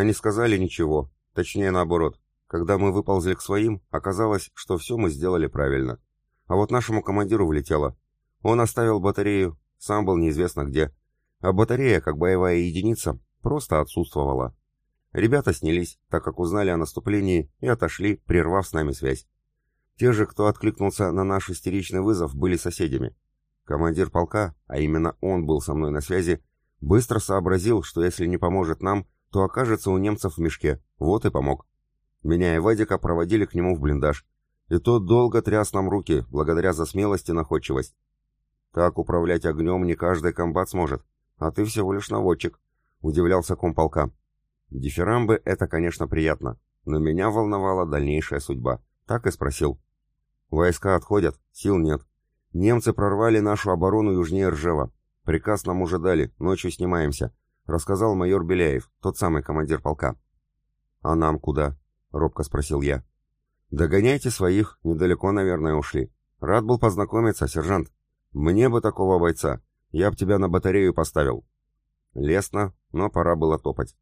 Они сказали ничего, точнее наоборот. Когда мы выползли к своим, оказалось, что все мы сделали правильно. А вот нашему командиру влетело. Он оставил батарею, сам был неизвестно где. А батарея, как боевая единица, просто отсутствовала. Ребята снялись, так как узнали о наступлении и отошли, прервав с нами связь. Те же, кто откликнулся на наш истеричный вызов, были соседями. Командир полка, а именно он был со мной на связи, быстро сообразил, что если не поможет нам, то окажется у немцев в мешке. Вот и помог. Меня и Вадика проводили к нему в блиндаж. И тот долго тряс нам руки, благодаря за смелость и находчивость. Так управлять огнем не каждый комбат сможет, а ты всего лишь наводчик, удивлялся комполка. Дифирамбы — это, конечно, приятно, но меня волновала дальнейшая судьба. Так и спросил. Войска отходят, сил нет. Немцы прорвали нашу оборону южнее Ржева. Приказ нам уже дали, ночью снимаемся рассказал майор Беляев, тот самый командир полка. «А нам куда?» — робко спросил я. «Догоняйте своих, недалеко, наверное, ушли. Рад был познакомиться, сержант. Мне бы такого бойца. Я б тебя на батарею поставил». Лестно, но пора было топать.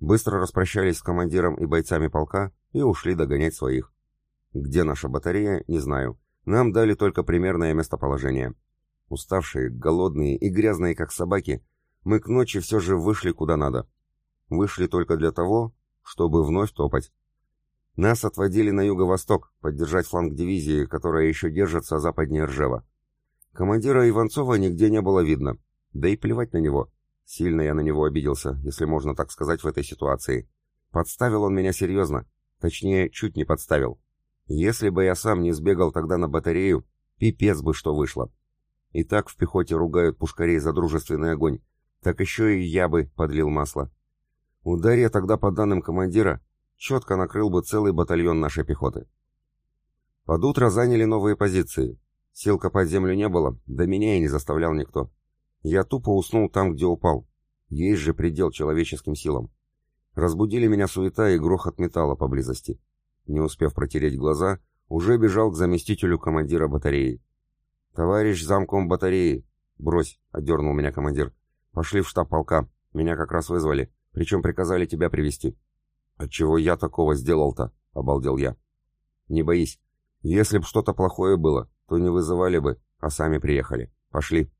Быстро распрощались с командиром и бойцами полка и ушли догонять своих. Где наша батарея, не знаю. Нам дали только примерное местоположение. Уставшие, голодные и грязные, как собаки, мы к ночи все же вышли куда надо. Вышли только для того, чтобы вновь топать. Нас отводили на юго-восток, поддержать фланг дивизии, которая еще держится западнее Ржева. Командира Иванцова нигде не было видно, да и плевать на него. Сильно я на него обиделся, если можно так сказать в этой ситуации. Подставил он меня серьезно, точнее, чуть не подставил. Если бы я сам не сбегал тогда на батарею, пипец бы что вышло. И так в пехоте ругают пушкарей за дружественный огонь, так еще и я бы подлил масло. Ударь я тогда по данным командира, четко накрыл бы целый батальон нашей пехоты. Под утро заняли новые позиции. Сил копать землю не было, да меня и не заставлял никто. Я тупо уснул там, где упал. Есть же предел человеческим силам. Разбудили меня суета и грохот металла поблизости. Не успев протереть глаза, уже бежал к заместителю командира батареи. «Товарищ замком батареи!» «Брось!» — отдернул меня командир. «Пошли в штаб полка. Меня как раз вызвали. Причем приказали тебя привести «Отчего я такого сделал-то?» — обалдел я. «Не боись. Если б что-то плохое было, то не вызывали бы, а сами приехали. Пошли».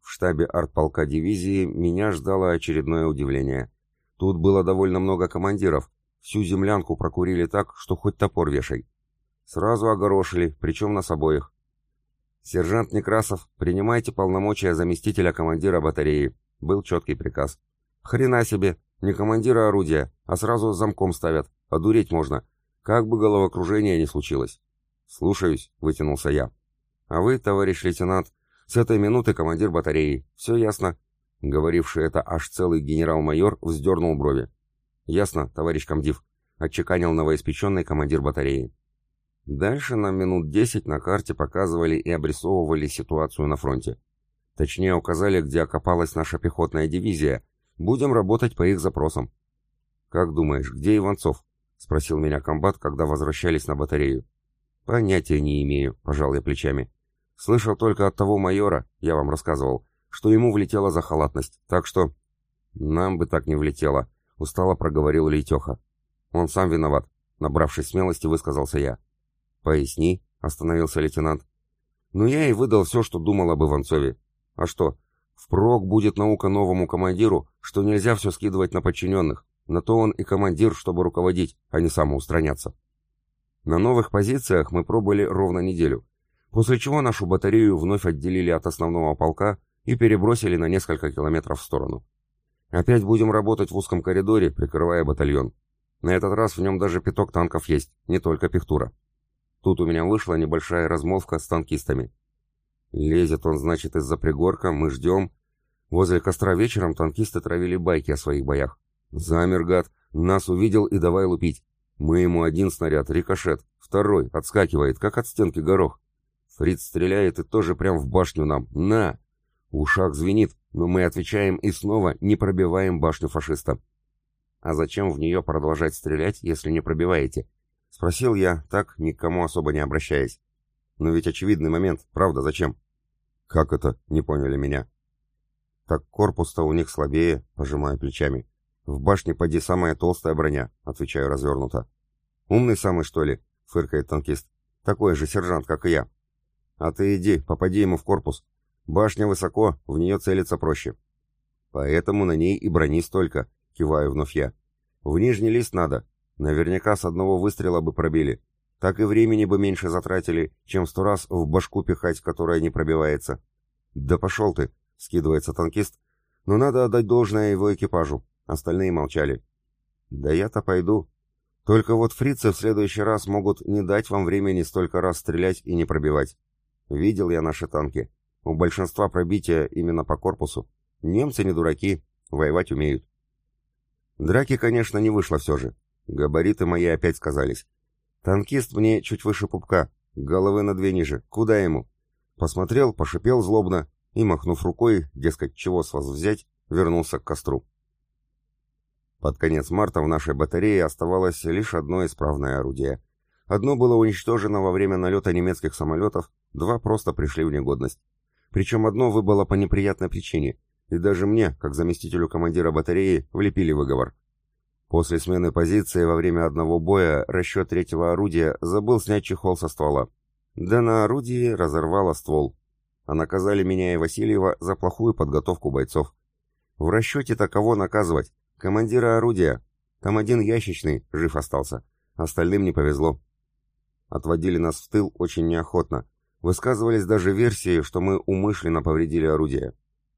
В штабе артполка дивизии меня ждало очередное удивление. Тут было довольно много командиров. Всю землянку прокурили так, что хоть топор вешай. Сразу огорошили, причем нас обоих. «Сержант Некрасов, принимайте полномочия заместителя командира батареи», — был четкий приказ. «Хрена себе! Не командира орудия, а сразу замком ставят. Одуреть можно. Как бы головокружение не случилось». «Слушаюсь», — вытянулся я. «А вы, товарищ лейтенант, с этой минуты командир батареи. Все ясно?» Говоривший это аж целый генерал-майор вздернул брови. «Ясно, товарищ комдив», — отчеканил новоиспеченный командир батареи. Дальше нам минут десять на карте показывали и обрисовывали ситуацию на фронте. Точнее указали, где окопалась наша пехотная дивизия. Будем работать по их запросам. «Как думаешь, где Иванцов?» — спросил меня комбат, когда возвращались на батарею. «Понятия не имею», — пожал я плечами. «Слышал только от того майора, я вам рассказывал, что ему влетела за халатность, так что...» «Нам бы так не влетело», — устало проговорил Лейтеха. «Он сам виноват», — набравшись смелости, высказался я. «Поясни», — остановился лейтенант. «Ну я и выдал все, что думал об Иванцове. А что, впрок будет наука новому командиру, что нельзя все скидывать на подчиненных. На то он и командир, чтобы руководить, а не самоустраняться». На новых позициях мы пробыли ровно неделю, после чего нашу батарею вновь отделили от основного полка и перебросили на несколько километров в сторону. Опять будем работать в узком коридоре, прикрывая батальон. На этот раз в нем даже пяток танков есть, не только пехтура. Тут у меня вышла небольшая размолвка с танкистами. Лезет он, значит, из-за пригорка, мы ждем. Возле костра вечером танкисты травили байки о своих боях. Замер, гад, нас увидел и давай лупить. Мы ему один снаряд, рикошет, второй, отскакивает, как от стенки горох. Фриц стреляет и тоже прям в башню нам. На! Ушах звенит, но мы отвечаем и снова не пробиваем башню фашиста. А зачем в нее продолжать стрелять, если не пробиваете? Спросил я, так, никому особо не обращаясь. Но ведь очевидный момент, правда, зачем? Как это, не поняли меня? Так корпус-то у них слабее, пожимая плечами. В башне поди самая толстая броня, отвечаю развернуто. Умный самый, что ли? Фыркает танкист. Такой же сержант, как и я. А ты иди, попади ему в корпус. Башня высоко, в нее целиться проще. Поэтому на ней и брони столько, киваю вновь я. В нижний лист надо. Наверняка с одного выстрела бы пробили. Так и времени бы меньше затратили, чем сто раз в башку пихать, которая не пробивается. Да пошел ты, скидывается танкист. Но надо отдать должное его экипажу. Остальные молчали. Да я-то пойду. Только вот фрицы в следующий раз могут не дать вам времени столько раз стрелять и не пробивать. Видел я наши танки. У большинства пробития именно по корпусу. Немцы не дураки, воевать умеют. Драки, конечно, не вышло все же. Габариты мои опять сказались. Танкист мне чуть выше пупка, головы на две ниже. Куда ему? Посмотрел, пошипел злобно и, махнув рукой, дескать, чего с вас взять, вернулся к костру. Под конец марта в нашей батарее оставалось лишь одно исправное орудие. Одно было уничтожено во время налета немецких самолетов, два просто пришли в негодность. Причем одно выбыло по неприятной причине, и даже мне, как заместителю командира батареи, влепили выговор. После смены позиции во время одного боя расчет третьего орудия забыл снять чехол со ствола. Да на орудии разорвало ствол. А наказали меня и Васильева за плохую подготовку бойцов. В расчете-то кого наказывать? Командира орудия. Там один ящичный, жив остался. Остальным не повезло. Отводили нас в тыл очень неохотно, Высказывались даже версии, что мы умышленно повредили орудие.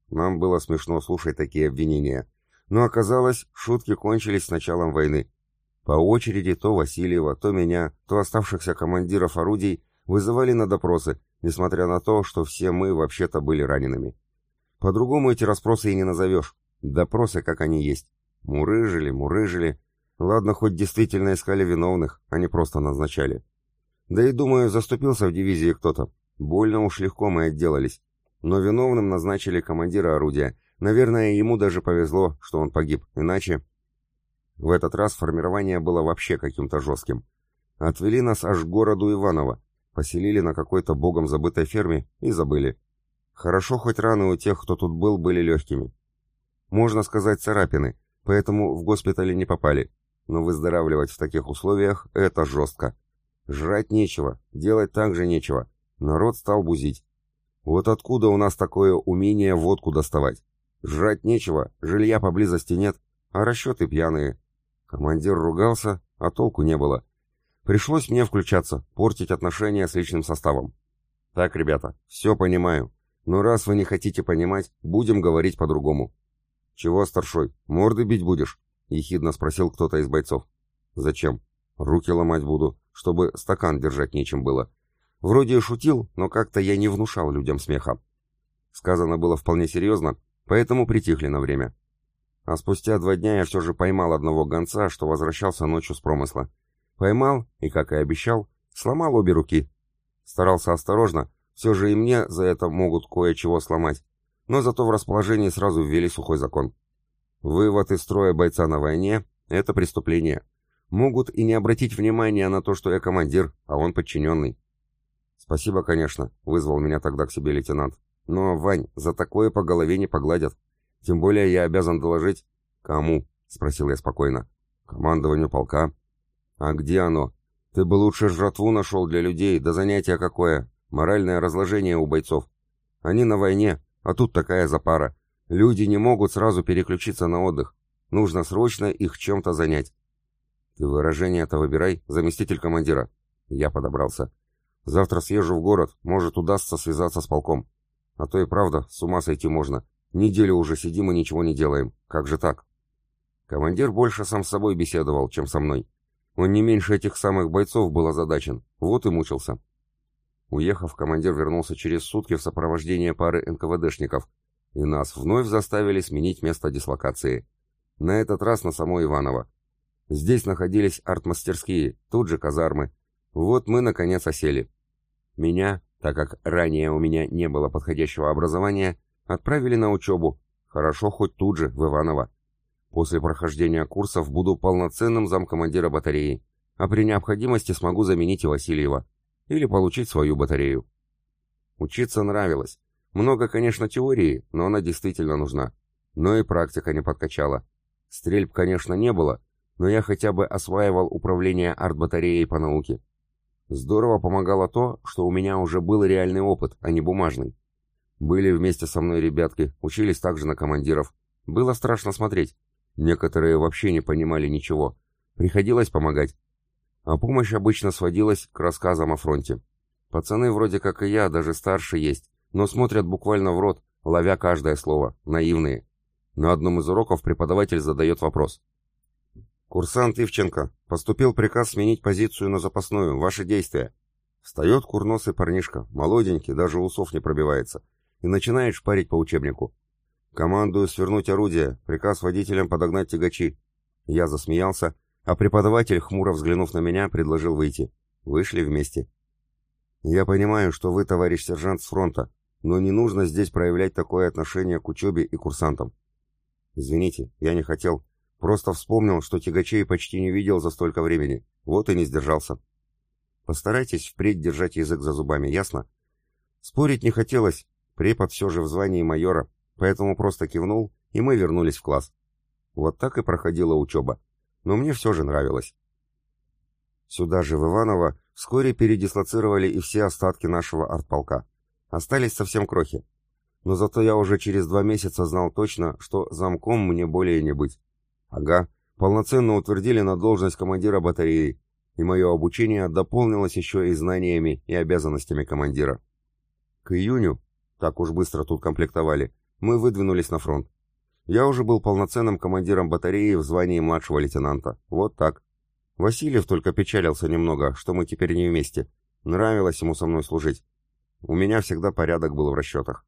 Нам было смешно слушать такие обвинения. Но оказалось, шутки кончились с началом войны. По очереди то Васильева, то меня, то оставшихся командиров орудий вызывали на допросы, несмотря на то, что все мы вообще-то были ранеными. По-другому эти расспросы и не назовешь. Допросы, как они есть. Мурыжили, мурыжили. Ладно, хоть действительно искали виновных, а не просто назначали. Да и, думаю, заступился в дивизии кто-то. Больно уж легко мы отделались. Но виновным назначили командира орудия. Наверное, ему даже повезло, что он погиб. Иначе... В этот раз формирование было вообще каким-то жестким. Отвели нас аж к городу Иваново, поселили на какой-то богом забытой ферме и забыли. Хорошо, хоть раны у тех, кто тут был, были легкими. Можно сказать, царапины, поэтому в госпитале не попали. Но выздоравливать в таких условиях — это жестко. Жрать нечего, делать также нечего. Народ стал бузить. Вот откуда у нас такое умение водку доставать? Жрать нечего, жилья поблизости нет, а расчеты пьяные. Командир ругался, а толку не было. Пришлось мне включаться, портить отношения с личным составом. Так, ребята, все понимаю. Но раз вы не хотите понимать, будем говорить по-другому. Чего, старшой, морды бить будешь? Ехидно спросил кто-то из бойцов. Зачем? Руки ломать буду чтобы стакан держать нечем было. Вроде и шутил, но как-то я не внушал людям смеха. Сказано было вполне серьезно, поэтому притихли на время. А спустя два дня я все же поймал одного гонца, что возвращался ночью с промысла. Поймал и, как и обещал, сломал обе руки. Старался осторожно, все же и мне за это могут кое-чего сломать. Но зато в расположении сразу ввели сухой закон. Вывод из строя бойца на войне — это преступление. Могут и не обратить внимания на то, что я командир, а он подчиненный. Спасибо, конечно, вызвал меня тогда к себе лейтенант. Но, Вань, за такое по голове не погладят. Тем более я обязан доложить... Кому? Спросил я спокойно. Командованию полка. А где оно? Ты бы лучше жратву нашел для людей, да занятие какое. Моральное разложение у бойцов. Они на войне, а тут такая запара. Люди не могут сразу переключиться на отдых. Нужно срочно их чем-то занять. Ты выражение-то выбирай, заместитель командира. Я подобрался. Завтра съезжу в город, может, удастся связаться с полком. А то и правда, с ума сойти можно. Неделю уже сидим и ничего не делаем. Как же так? Командир больше сам с собой беседовал, чем со мной. Он не меньше этих самых бойцов был озадачен. Вот и мучился. Уехав, командир вернулся через сутки в сопровождении пары НКВДшников, и нас вновь заставили сменить место дислокации. На этот раз на само Иваново. Здесь находились артмастерские, тут же казармы. Вот мы, наконец, осели. Меня, так как ранее у меня не было подходящего образования, отправили на учебу, хорошо хоть тут же, в Иваново. После прохождения курсов буду полноценным замкомандира батареи, а при необходимости смогу заменить и Васильева. Или получить свою батарею. Учиться нравилось. Много, конечно, теории, но она действительно нужна. Но и практика не подкачала. Стрельб, конечно, не было, но я хотя бы осваивал управление артбатареей по науке. Здорово помогало то, что у меня уже был реальный опыт, а не бумажный. Были вместе со мной ребятки, учились также на командиров. Было страшно смотреть. Некоторые вообще не понимали ничего. Приходилось помогать. А помощь обычно сводилась к рассказам о фронте. Пацаны вроде как и я, даже старше есть, но смотрят буквально в рот, ловя каждое слово, наивные. На одном из уроков преподаватель задает вопрос. «Курсант Ивченко, поступил приказ сменить позицию на запасную. Ваши действия». Встает курносый парнишка, молоденький, даже усов не пробивается, и начинает шпарить по учебнику. «Командую свернуть орудие, приказ водителям подогнать тягачи». Я засмеялся, а преподаватель, хмуро взглянув на меня, предложил выйти. Вышли вместе. «Я понимаю, что вы, товарищ сержант, с фронта, но не нужно здесь проявлять такое отношение к учебе и курсантам. Извините, я не хотел. Просто вспомнил, что тягачей почти не видел за столько времени. Вот и не сдержался. Постарайтесь впредь держать язык за зубами, ясно? Спорить не хотелось. Препод все же в звании майора, поэтому просто кивнул, и мы вернулись в класс. Вот так и проходила учеба. Но мне все же нравилось. Сюда же, в Иваново, вскоре передислоцировали и все остатки нашего артполка. Остались совсем крохи. Но зато я уже через два месяца знал точно, что замком мне более не быть. Ага, полноценно утвердили на должность командира батареи, и мое обучение дополнилось еще и знаниями и обязанностями командира. К июню, так уж быстро тут комплектовали, мы выдвинулись на фронт. Я уже был полноценным командиром батареи в звании младшего лейтенанта. Вот так. Васильев только печалился немного, что мы теперь не вместе. Нравилось ему со мной служить. У меня всегда порядок был в расчетах.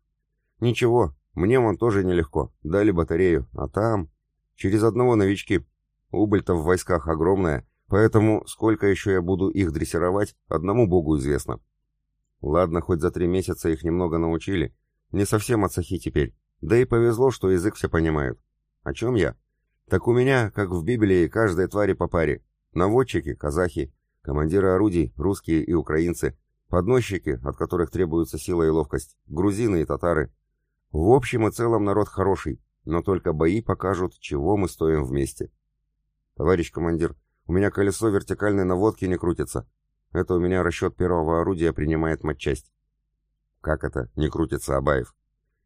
Ничего, мне вон тоже нелегко. Дали батарею, а там... Через одного новички. Убыль-то в войсках огромная, поэтому сколько еще я буду их дрессировать, одному богу известно. Ладно, хоть за три месяца их немного научили. Не совсем отсохи теперь. Да и повезло, что язык все понимают. О чем я? Так у меня, как в Библии, каждой твари по паре. Наводчики, казахи, командиры орудий, русские и украинцы, подносчики, от которых требуется сила и ловкость, грузины и татары, в общем и целом народ хороший, но только бои покажут, чего мы стоим вместе. Товарищ командир, у меня колесо вертикальной наводки не крутится. Это у меня расчет первого орудия принимает матчасть. Как это, не крутится, Абаев?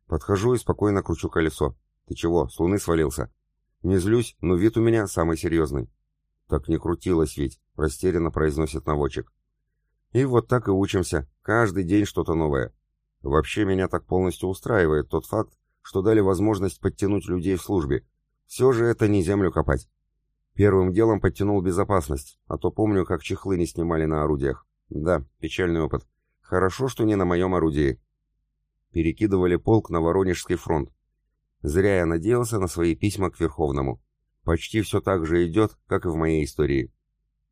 Подхожу и спокойно кручу колесо. Ты чего, с луны свалился? Не злюсь, но вид у меня самый серьезный. Так не крутилось ведь, растерянно произносит наводчик. И вот так и учимся, каждый день что-то новое. Вообще меня так полностью устраивает тот факт, что дали возможность подтянуть людей в службе. Все же это не землю копать. Первым делом подтянул безопасность, а то помню, как чехлы не снимали на орудиях. Да, печальный опыт. Хорошо, что не на моем орудии. Перекидывали полк на Воронежский фронт. Зря я надеялся на свои письма к Верховному. Почти все так же идет, как и в моей истории.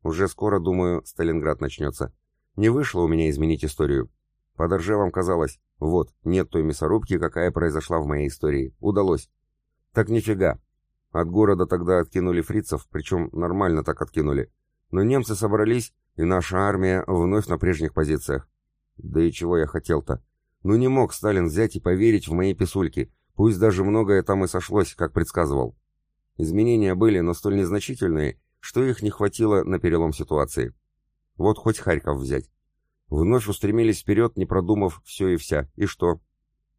Уже скоро, думаю, Сталинград начнется. Не вышло у меня изменить историю. Под Ржевом казалось, вот, нет той мясорубки, какая произошла в моей истории. Удалось. Так нифига. От города тогда откинули фрицев, причем нормально так откинули. Но немцы собрались, и наша армия вновь на прежних позициях. Да и чего я хотел-то? Ну не мог Сталин взять и поверить в мои писульки, пусть даже многое там и сошлось, как предсказывал. Изменения были, но столь незначительные, что их не хватило на перелом ситуации. Вот хоть Харьков взять. Вновь устремились вперед, не продумав все и вся. И что?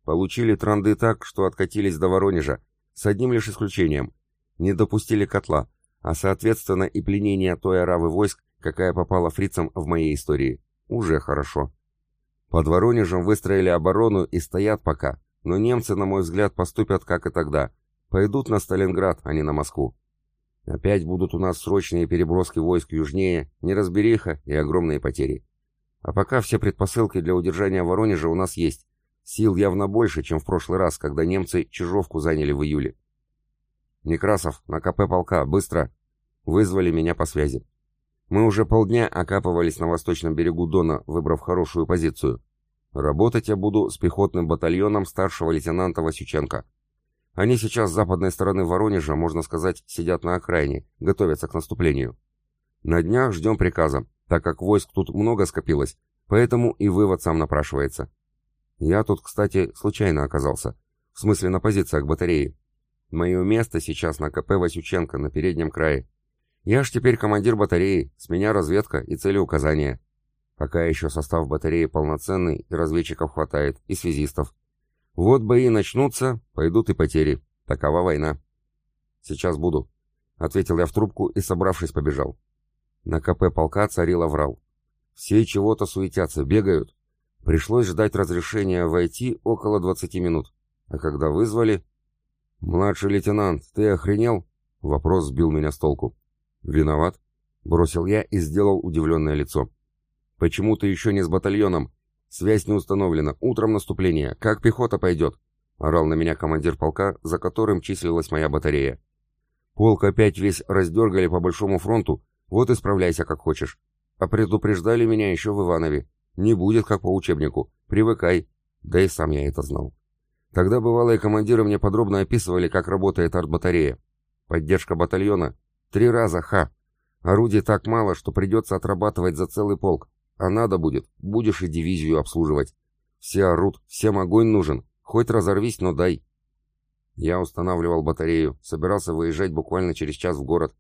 Получили транды так, что откатились до Воронежа, с одним лишь исключением. Не допустили котла, а соответственно и пленения той оравы войск, какая попала фрицам в моей истории. Уже хорошо. Под Воронежем выстроили оборону и стоят пока, но немцы, на мой взгляд, поступят как и тогда. Пойдут на Сталинград, а не на Москву. Опять будут у нас срочные переброски войск южнее, неразбериха и огромные потери. А пока все предпосылки для удержания Воронежа у нас есть. Сил явно больше, чем в прошлый раз, когда немцы Чижовку заняли в июле. «Некрасов, на КП полка, быстро!» Вызвали меня по связи. Мы уже полдня окапывались на восточном берегу Дона, выбрав хорошую позицию. Работать я буду с пехотным батальоном старшего лейтенанта Васюченко. Они сейчас с западной стороны Воронежа, можно сказать, сидят на окраине, готовятся к наступлению. На днях ждем приказа так как войск тут много скопилось, поэтому и вывод сам напрашивается. Я тут, кстати, случайно оказался. В смысле, на позициях батареи. Мое место сейчас на КП Васюченко на переднем крае. Я ж теперь командир батареи, с меня разведка и целеуказания. Пока еще состав батареи полноценный, и разведчиков хватает, и связистов. Вот бои начнутся, пойдут и потери. Такова война. Сейчас буду, — ответил я в трубку и, собравшись, побежал. На КП полка царил аврал. Все чего-то суетятся, бегают. Пришлось ждать разрешения войти около 20 минут. А когда вызвали... «Младший лейтенант, ты охренел?» Вопрос сбил меня с толку. «Виноват?» — бросил я и сделал удивленное лицо. «Почему ты еще не с батальоном? Связь не установлена. Утром наступление. Как пехота пойдет?» — орал на меня командир полка, за которым числилась моя батарея. «Полк опять весь раздергали по большому фронту. Вот и справляйся как хочешь. А предупреждали меня еще в Иванове. Не будет, как по учебнику. Привыкай. Да и сам я это знал. Тогда бывалые командиры мне подробно описывали, как работает артбатарея. Поддержка батальона. Три раза, ха. Орудий так мало, что придется отрабатывать за целый полк. А надо будет, будешь и дивизию обслуживать. Все орут, всем огонь нужен. Хоть разорвись, но дай. Я устанавливал батарею, собирался выезжать буквально через час в город.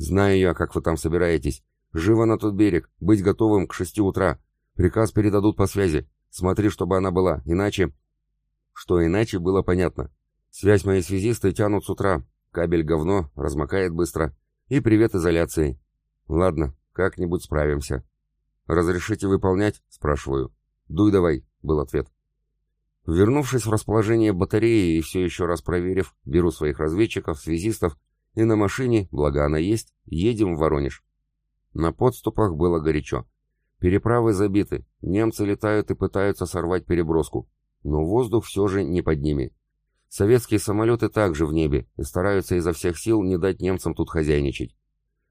Знаю я, как вы там собираетесь. Живо на тот берег, быть готовым к шести утра. Приказ передадут по связи. Смотри, чтобы она была, иначе... Что иначе, было понятно. Связь мои связисты тянут с утра. Кабель говно, размокает быстро. И привет изоляции. Ладно, как-нибудь справимся. «Разрешите выполнять?» — спрашиваю. «Дуй давай», — был ответ. Вернувшись в расположение батареи и все еще раз проверив, беру своих разведчиков, связистов, и на машине, благо она есть, едем в Воронеж. На подступах было горячо. Переправы забиты, немцы летают и пытаются сорвать переброску но воздух все же не под ними. Советские самолеты также в небе и стараются изо всех сил не дать немцам тут хозяйничать.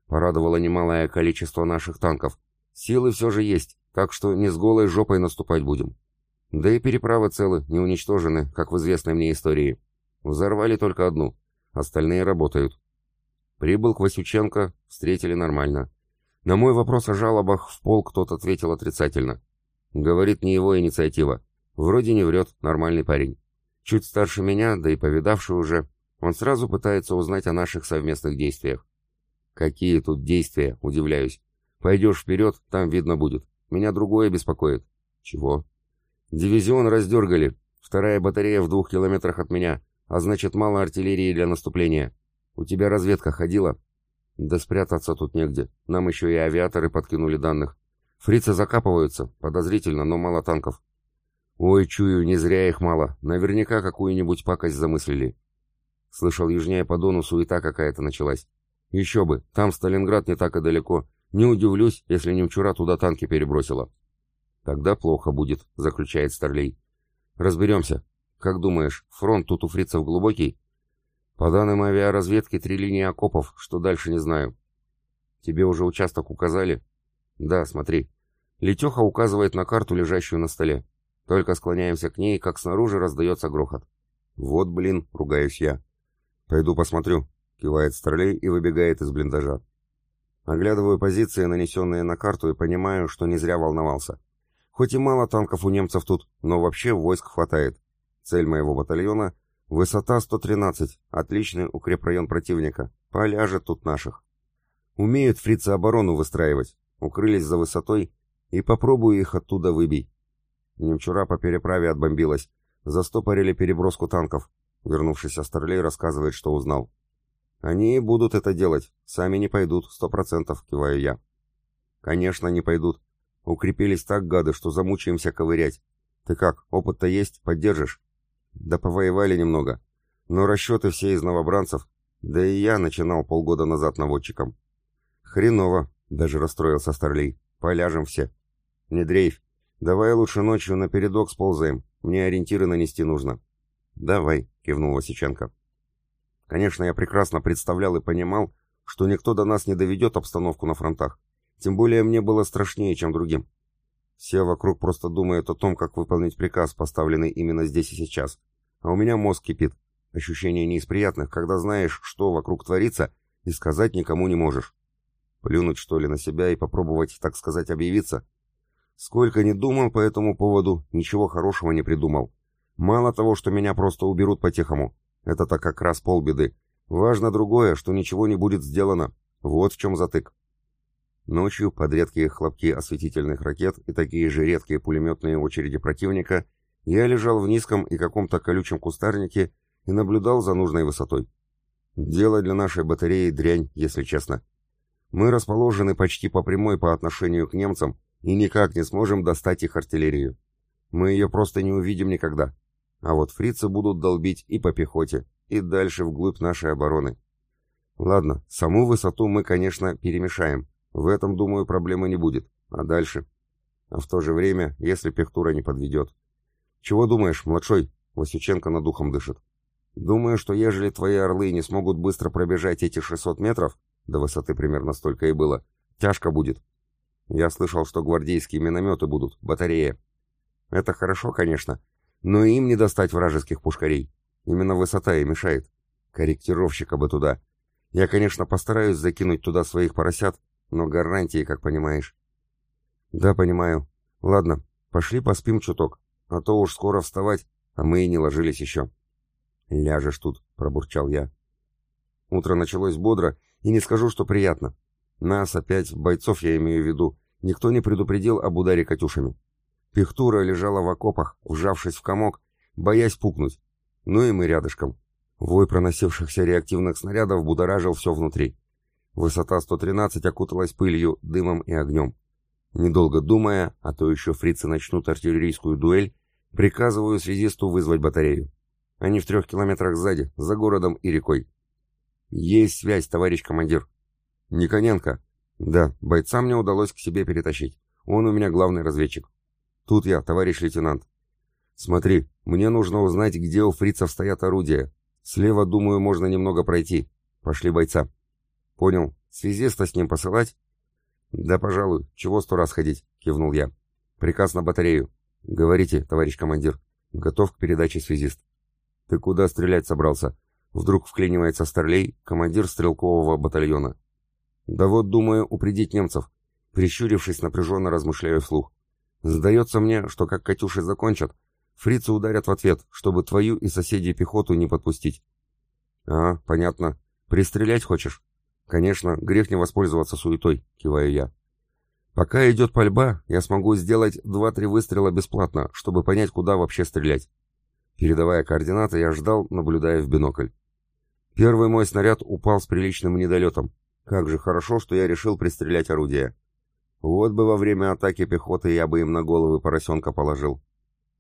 Порадовало немалое количество наших танков. Силы все же есть, так что не с голой жопой наступать будем. Да и переправы целы, не уничтожены, как в известной мне истории. Взорвали только одну, остальные работают. Прибыл к Васюченко, встретили нормально. На мой вопрос о жалобах в полк тот ответил отрицательно. Говорит, не его инициатива. Вроде не врет, нормальный парень. Чуть старше меня, да и повидавший уже, он сразу пытается узнать о наших совместных действиях. Какие тут действия, удивляюсь. Пойдешь вперед, там видно будет. Меня другое беспокоит. Чего? Дивизион раздергали. Вторая батарея в двух километрах от меня, а значит мало артиллерии для наступления. У тебя разведка ходила? Да спрятаться тут негде. Нам еще и авиаторы подкинули данных. Фрицы закапываются, подозрительно, но мало танков. Ой, чую, не зря их мало. Наверняка какую-нибудь пакость замыслили. Слышал, южнее по Дону суета какая-то началась. Еще бы, там Сталинград не так и далеко. Не удивлюсь, если немчура туда танки перебросила. Тогда плохо будет, заключает Старлей. Разберемся. Как думаешь, фронт тут у фрицев глубокий? По данным авиаразведки, три линии окопов, что дальше не знаю. Тебе уже участок указали? Да, смотри. Летеха указывает на карту, лежащую на столе. Только склоняемся к ней, как снаружи раздается грохот. «Вот, блин!» — ругаюсь я. «Пойду посмотрю», — кивает Старлей и выбегает из блиндажа. Оглядываю позиции, нанесенные на карту, и понимаю, что не зря волновался. Хоть и мало танков у немцев тут, но вообще войск хватает. Цель моего батальона — высота 113, отличный укрепрайон противника, поляжет тут наших. Умеют фрицы оборону выстраивать, укрылись за высотой, и попробую их оттуда выбить. Немчура по переправе отбомбилась. Застопорили переброску танков. Вернувшийся Старлей рассказывает, что узнал. «Они будут это делать. Сами не пойдут, сто процентов», — киваю я. «Конечно, не пойдут. Укрепились так, гады, что замучаемся ковырять. Ты как, опыт-то есть? Поддержишь?» «Да повоевали немного. Но расчеты все из новобранцев. Да и я начинал полгода назад наводчиком». «Хреново», — даже расстроился Старлей. «Поляжем все». «Не дрейфь. «Давай лучше ночью на передок сползаем. Мне ориентиры нанести нужно». «Давай», — кивнул Васиченко. Конечно, я прекрасно представлял и понимал, что никто до нас не доведет обстановку на фронтах. Тем более мне было страшнее, чем другим. Все вокруг просто думают о том, как выполнить приказ, поставленный именно здесь и сейчас. А у меня мозг кипит. Ощущение не из приятных, когда знаешь, что вокруг творится, и сказать никому не можешь. Плюнуть, что ли, на себя и попробовать, так сказать, объявиться — Сколько ни думал по этому поводу, ничего хорошего не придумал. Мало того, что меня просто уберут по-тихому, Это-то как раз полбеды. Важно другое, что ничего не будет сделано. Вот в чем затык. Ночью под редкие хлопки осветительных ракет и такие же редкие пулеметные очереди противника я лежал в низком и каком-то колючем кустарнике и наблюдал за нужной высотой. Дело для нашей батареи дрянь, если честно. Мы расположены почти по прямой по отношению к немцам и никак не сможем достать их артиллерию. Мы ее просто не увидим никогда. А вот фрицы будут долбить и по пехоте, и дальше вглубь нашей обороны. Ладно, саму высоту мы, конечно, перемешаем. В этом, думаю, проблемы не будет. А дальше? А в то же время, если пехтура не подведет. Чего думаешь, младшой? Васюченко над духом дышит. Думаю, что ежели твои орлы не смогут быстро пробежать эти 600 метров, до высоты примерно столько и было, тяжко будет. Я слышал, что гвардейские минометы будут, батарея. Это хорошо, конечно, но им не достать вражеских пушкарей. Именно высота и мешает. Корректировщика бы туда. Я, конечно, постараюсь закинуть туда своих поросят, но гарантии, как понимаешь. Да, понимаю. Ладно, пошли поспим чуток, а то уж скоро вставать, а мы и не ложились еще. Ляжешь тут, пробурчал я. Утро началось бодро, и не скажу, что приятно. Нас опять, бойцов я имею в виду, никто не предупредил об ударе «Катюшами». Пехтура лежала в окопах, вжавшись в комок, боясь пукнуть. Ну и мы рядышком. Вой проносившихся реактивных снарядов будоражил все внутри. Высота 113 окуталась пылью, дымом и огнем. Недолго думая, а то еще фрицы начнут артиллерийскую дуэль, приказываю связисту вызвать батарею. Они в трех километрах сзади, за городом и рекой. Есть связь, товарищ командир. Никоненко. Да, бойца мне удалось к себе перетащить. Он у меня главный разведчик. Тут я, товарищ лейтенант. Смотри, мне нужно узнать, где у фрицев стоят орудия. Слева, думаю, можно немного пройти. Пошли бойца. Понял. Связиста с ним посылать? Да, пожалуй. Чего сто раз ходить? Кивнул я. Приказ на батарею. Говорите, товарищ командир. Готов к передаче связист. Ты куда стрелять собрался? Вдруг вклинивается Старлей, командир стрелкового батальона. Да вот, думаю, упредить немцев. Прищурившись, напряженно размышляю вслух. Сдается мне, что как «Катюши» закончат, фрицы ударят в ответ, чтобы твою и соседей пехоту не подпустить. А, понятно. Пристрелять хочешь? Конечно, грех не воспользоваться суетой, киваю я. Пока идет пальба, я смогу сделать два-три выстрела бесплатно, чтобы понять, куда вообще стрелять. Передавая координаты, я ждал, наблюдая в бинокль. Первый мой снаряд упал с приличным недолетом. Как же хорошо, что я решил пристрелять орудие. Вот бы во время атаки пехоты я бы им на головы поросенка положил.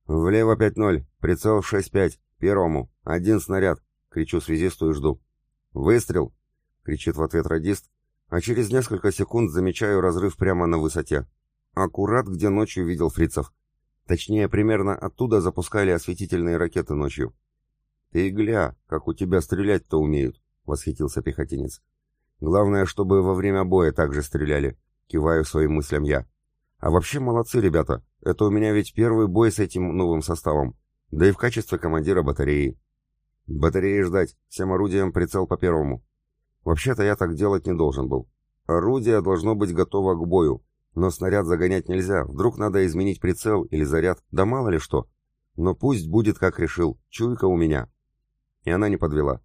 «Влево 5-0, прицел 6-5, первому, один снаряд», — кричу связисту и жду. «Выстрел!» — кричит в ответ радист, а через несколько секунд замечаю разрыв прямо на высоте. Аккурат, где ночью видел фрицев. Точнее, примерно оттуда запускали осветительные ракеты ночью. «Ты гля, как у тебя стрелять-то умеют», — восхитился пехотинец. «Главное, чтобы во время боя также стреляли. Киваю своим мыслям я. А вообще молодцы ребята. Это у меня ведь первый бой с этим новым составом. Да и в качестве командира батареи. Батареи ждать. Всем орудиям прицел по первому. Вообще-то я так делать не должен был. Орудие должно быть готово к бою. Но снаряд загонять нельзя. Вдруг надо изменить прицел или заряд. Да мало ли что. Но пусть будет как решил. Чуйка у меня. И она не подвела.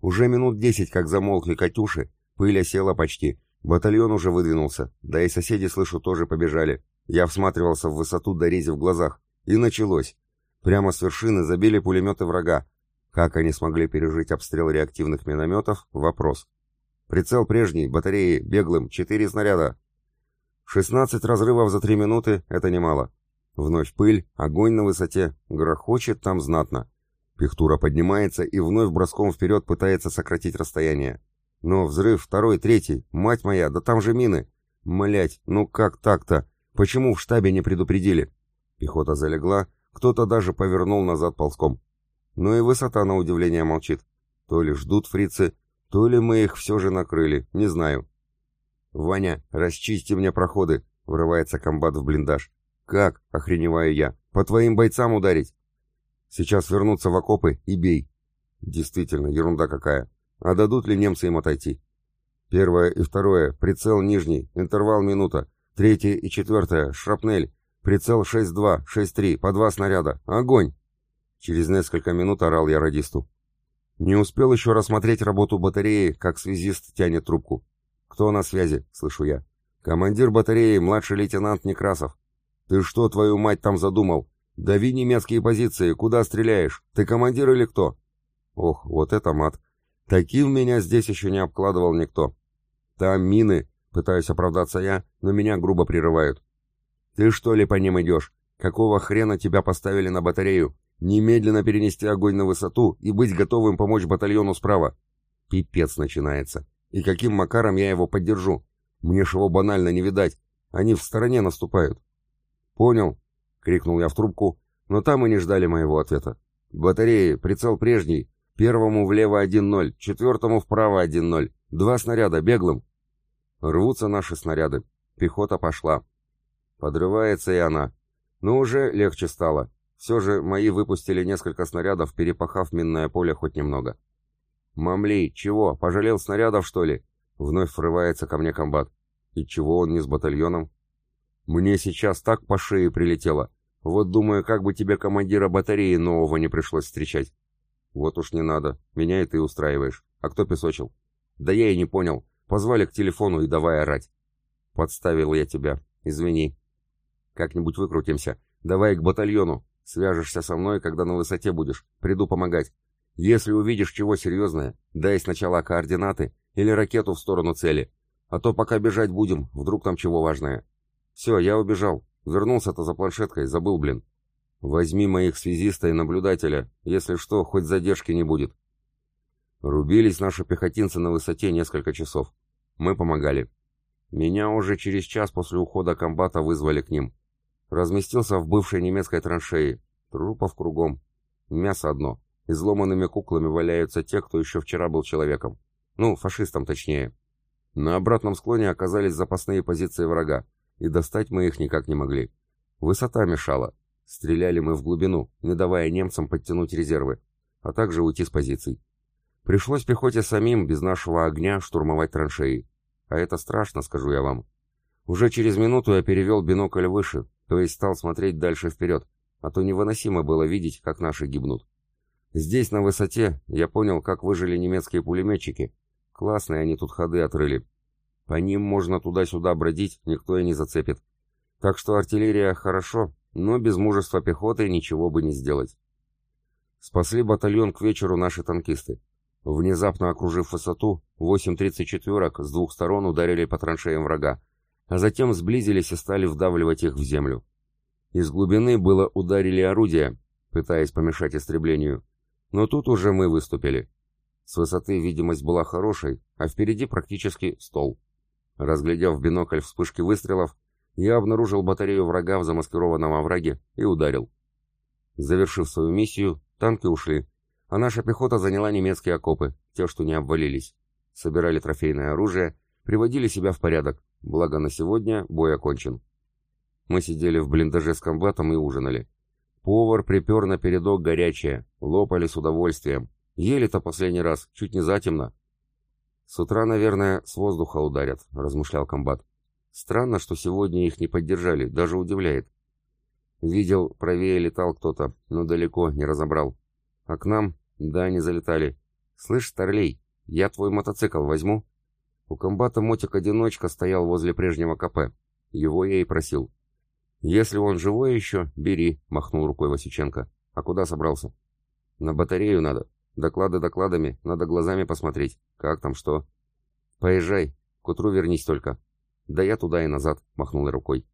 Уже минут десять, как замолкли «Катюши», пыль осела почти, Батальон уже выдвинулся, да и соседи, слышу, тоже побежали. Я всматривался в высоту до рези в глазах. И началось. Прямо с вершины забили пулеметы врага. Как они смогли пережить обстрел реактивных минометов – вопрос. Прицел прежний, батареи, беглым, четыре снаряда. 16 разрывов за три минуты – это немало. Вновь пыль, огонь на высоте, грохочет там знатно. Пихтура поднимается и вновь броском вперед пытается сократить расстояние. Но взрыв второй, третий, мать моя, да там же мины. Млять, ну как так-то? Почему в штабе не предупредили? Пехота залегла, кто-то даже повернул назад ползком. Ну и высота, на удивление, молчит. То ли ждут фрицы, то ли мы их все же накрыли, не знаю. «Ваня, расчисти мне проходы!» — врывается комбат в блиндаж. «Как?» — охреневаю я. «По твоим бойцам ударить!» «Сейчас вернуться в окопы и бей!» «Действительно, ерунда какая!» А дадут ли немцы им отойти? Первое и второе, прицел нижний, интервал минута. Третье и четвертое, шрапнель. Прицел 6-2, 6-3, по два снаряда. Огонь! Через несколько минут орал я радисту. Не успел еще рассмотреть работу батареи, как связист тянет трубку. «Кто на связи?» — слышу я. «Командир батареи, младший лейтенант Некрасов». «Ты что, твою мать, там задумал? Дави немецкие позиции, куда стреляешь? Ты командир или кто?» Ох, вот это мат. Таким меня здесь еще не обкладывал никто. Там мины, пытаюсь оправдаться я, но меня грубо прерывают. Ты что ли по ним идешь? Какого хрена тебя поставили на батарею? Немедленно перенести огонь на высоту и быть готовым помочь батальону справа. Пипец начинается. И каким макаром я его поддержу? Мне ж его банально не видать. Они в стороне наступают. Понял, крикнул я в трубку, но там и не ждали моего ответа. Батареи, прицел прежний. Первому влево 1-0, четвертому вправо 1-0. Два снаряда, беглым. Рвутся наши снаряды. Пехота пошла. Подрывается и она. Но уже легче стало. Все же мои выпустили несколько снарядов, перепахав минное поле хоть немного. «Мамли, чего, пожалел снарядов, что ли?» Вновь врывается ко мне комбат. «И чего он не с батальоном?» «Мне сейчас так по шее прилетело. Вот думаю, как бы тебе командира батареи нового не пришлось встречать». «Вот уж не надо. Меня и ты устраиваешь. А кто песочил?» «Да я и не понял. Позвали к телефону и давай орать». «Подставил я тебя. Извини». «Как-нибудь выкрутимся. Давай к батальону. Свяжешься со мной, когда на высоте будешь. Приду помогать. Если увидишь чего серьезное, дай сначала координаты или ракету в сторону цели. А то пока бежать будем, вдруг там чего важное. Все, я убежал. Вернулся-то за планшеткой, забыл, блин. Возьми моих связиста и наблюдателя. Если что, хоть задержки не будет. Рубились наши пехотинцы на высоте несколько часов. Мы помогали. Меня уже через час после ухода комбата вызвали к ним. Разместился в бывшей немецкой траншеи. Трупов кругом. Мясо одно. Изломанными куклами валяются те, кто еще вчера был человеком. Ну, фашистом точнее. На обратном склоне оказались запасные позиции врага, и достать мы их никак не могли. Высота мешала. Стреляли мы в глубину, не давая немцам подтянуть резервы, а также уйти с позиций. Пришлось пехоте самим, без нашего огня, штурмовать траншеи. А это страшно, скажу я вам. Уже через минуту я перевел бинокль выше, то есть стал смотреть дальше вперед, а то невыносимо было видеть, как наши гибнут. Здесь, на высоте, я понял, как выжили немецкие пулеметчики. Классные они тут ходы отрыли. По ним можно туда-сюда бродить, никто и не зацепит. Так что артиллерия хорошо, но без мужества пехоты ничего бы не сделать. Спасли батальон к вечеру наши танкисты. Внезапно окружив высоту, 8.34 с двух сторон ударили по траншеям врага, а затем сблизились и стали вдавливать их в землю. Из глубины было ударили орудия, пытаясь помешать истреблению, но тут уже мы выступили. С высоты видимость была хорошей, а впереди практически стол. Разглядев в бинокль вспышки выстрелов, я обнаружил батарею врага в замаскированном овраге и ударил. Завершив свою миссию, танки ушли, а наша пехота заняла немецкие окопы, те, что не обвалились. Собирали трофейное оружие, приводили себя в порядок, Благо на сегодня бой окончен. Мы сидели в блиндаже с комбатом и ужинали. Повар припер на передок горячее, лопали с удовольствием. Ели-то последний раз, чуть не затемно. С утра, наверное, с воздуха ударят, размышлял комбат. Странно, что сегодня их не поддержали, даже удивляет. Видел, правее летал кто-то, но далеко, не разобрал. А к нам, да, не залетали. Слышь, Старлей, я твой мотоцикл возьму? У комбата мотик-одиночка стоял возле прежнего КП. Его я и просил. «Если он живой еще, бери», — махнул рукой Васюченко. «А куда собрался?» «На батарею надо. Доклады докладами, надо глазами посмотреть. Как там, что?» «Поезжай. К утру вернись только». «Да я туда и назад», — махнул рукой.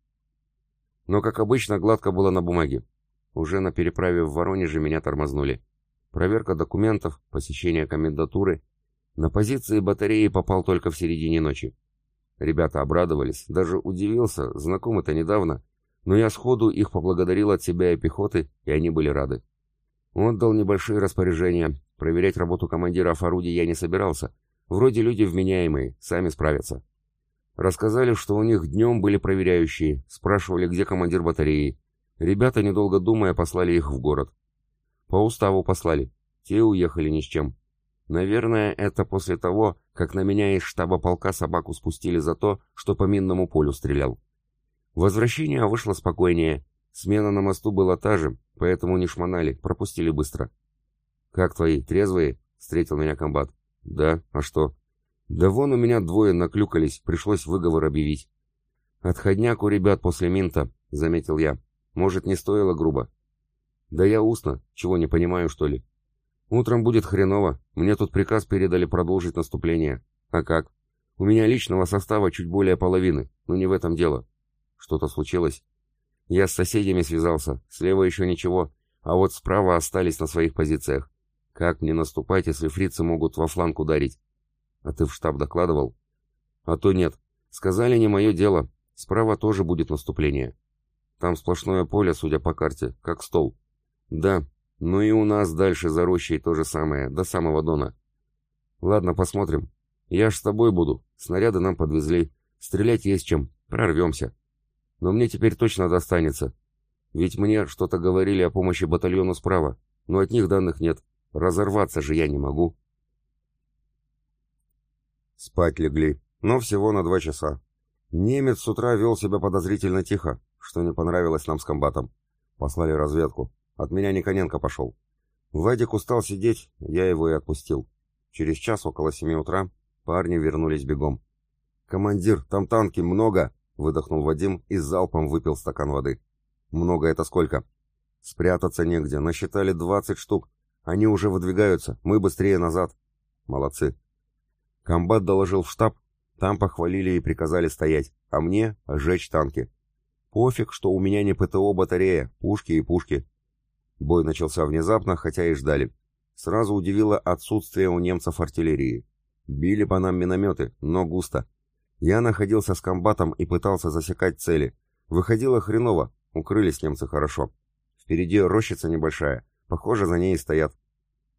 Но, как обычно, гладко было на бумаге. Уже на переправе в Воронеже меня тормознули. Проверка документов, посещение комендатуры — на позиции батареи попал только в середине ночи. Ребята обрадовались, даже удивился, знакомы-то недавно, но я сходу их поблагодарил от себя и пехоты, и они были рады. Он дал небольшие распоряжения, проверять работу командиров орудий я не собирался, вроде люди вменяемые, сами справятся. Рассказали, что у них днем были проверяющие, спрашивали, где командир батареи. Ребята, недолго думая, послали их в город. По уставу послали, те уехали ни с чем. Наверное, это после того, как на меня из штаба полка собаку спустили за то, что по минному полю стрелял. Возвращение вышло спокойнее. Смена на мосту была та же, поэтому не шмонали, пропустили быстро. «Как твои, трезвые?» — встретил меня комбат. «Да, а что?» «Да вон у меня двое наклюкались, пришлось выговор объявить». «Отходняк у ребят после минта», — заметил я. «Может, не стоило грубо?» «Да я устно, чего не понимаю, что ли?» «Утром будет хреново, мне тут приказ передали продолжить наступление». «А как?» «У меня личного состава чуть более половины, но не в этом дело». «Что-то случилось?» «Я с соседями связался, слева еще ничего, а вот справа остались на своих позициях. Как мне наступать, если фрицы могут во фланг ударить? А ты в штаб докладывал? А то нет. Сказали, не мое дело. Справа тоже будет наступление. Там сплошное поле, судя по карте, как стол. Да, ну и у нас дальше за рощей то же самое, до самого Дона. Ладно, посмотрим. Я ж с тобой буду. Снаряды нам подвезли. Стрелять есть чем. Прорвемся. Но мне теперь точно достанется. Ведь мне что-то говорили о помощи батальону справа, но от них данных нет. Разорваться же я не могу. Спать легли, но всего на два часа. Немец с утра вел себя подозрительно тихо, что не понравилось нам с комбатом. Послали разведку. От меня Никоненко пошел. Вадик устал сидеть, я его и отпустил. Через час, около семи утра, парни вернулись бегом. «Командир, там танки много!» — выдохнул Вадим и залпом выпил стакан воды. «Много это сколько?» «Спрятаться негде, насчитали двадцать штук. Они уже выдвигаются, мы быстрее назад. Молодцы. Комбат доложил в штаб, там похвалили и приказали стоять, а мне — сжечь танки. Пофиг, что у меня не ПТО батарея, пушки и пушки. Бой начался внезапно, хотя и ждали. Сразу удивило отсутствие у немцев артиллерии. Били по нам минометы, но густо. Я находился с комбатом и пытался засекать цели. Выходило хреново, укрылись немцы хорошо. Впереди рощица небольшая, Похоже, за ней стоят.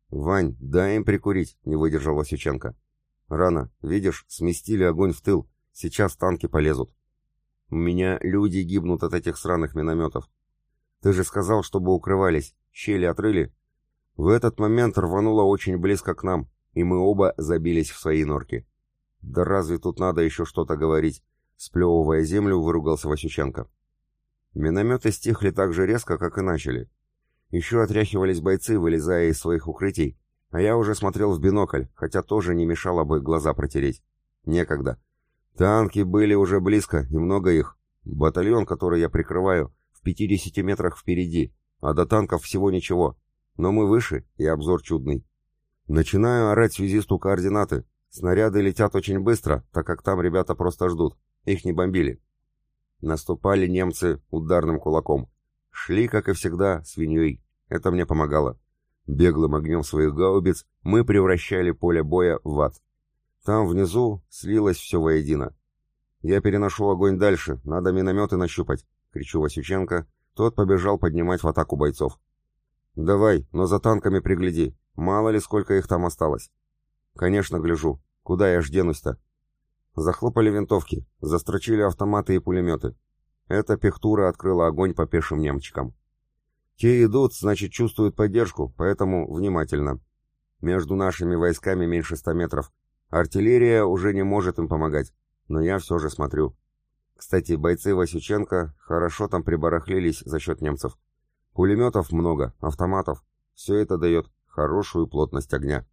«Вань, дай им прикурить», — не выдержал Васюченко. «Рано. Видишь, сместили огонь в тыл. Сейчас танки полезут». «У меня люди гибнут от этих сраных минометов. Ты же сказал, чтобы укрывались. Щели отрыли?» В этот момент рвануло очень близко к нам, и мы оба забились в свои норки. «Да разве тут надо еще что-то говорить?» Сплевывая землю, выругался Васюченко. Минометы стихли так же резко, как и начали. Еще отряхивались бойцы, вылезая из своих укрытий, а я уже смотрел в бинокль, хотя тоже не мешало бы глаза протереть. Некогда. Танки были уже близко, и много их. Батальон, который я прикрываю, в 50 метрах впереди, а до танков всего ничего. Но мы выше, и обзор чудный. Начинаю орать связисту координаты. Снаряды летят очень быстро, так как там ребята просто ждут. Их не бомбили. Наступали немцы ударным кулаком. Шли, как и всегда, свиньей. Это мне помогало. Беглым огнем своих гаубиц мы превращали поле боя в ад. Там внизу слилось все воедино. «Я переношу огонь дальше, надо минометы нащупать», — кричу Васюченко. Тот побежал поднимать в атаку бойцов. «Давай, но за танками пригляди. Мало ли, сколько их там осталось». «Конечно, гляжу. Куда я ж денусь-то?» Захлопали винтовки, застрочили автоматы и пулеметы. Эта пехтура открыла огонь по пешим немчикам. Те идут, значит, чувствуют поддержку, поэтому внимательно. Между нашими войсками меньше ста метров. Артиллерия уже не может им помогать, но я все же смотрю. Кстати, бойцы Васюченко хорошо там прибарахлились за счет немцев. Пулеметов много, автоматов. Все это дает хорошую плотность огня.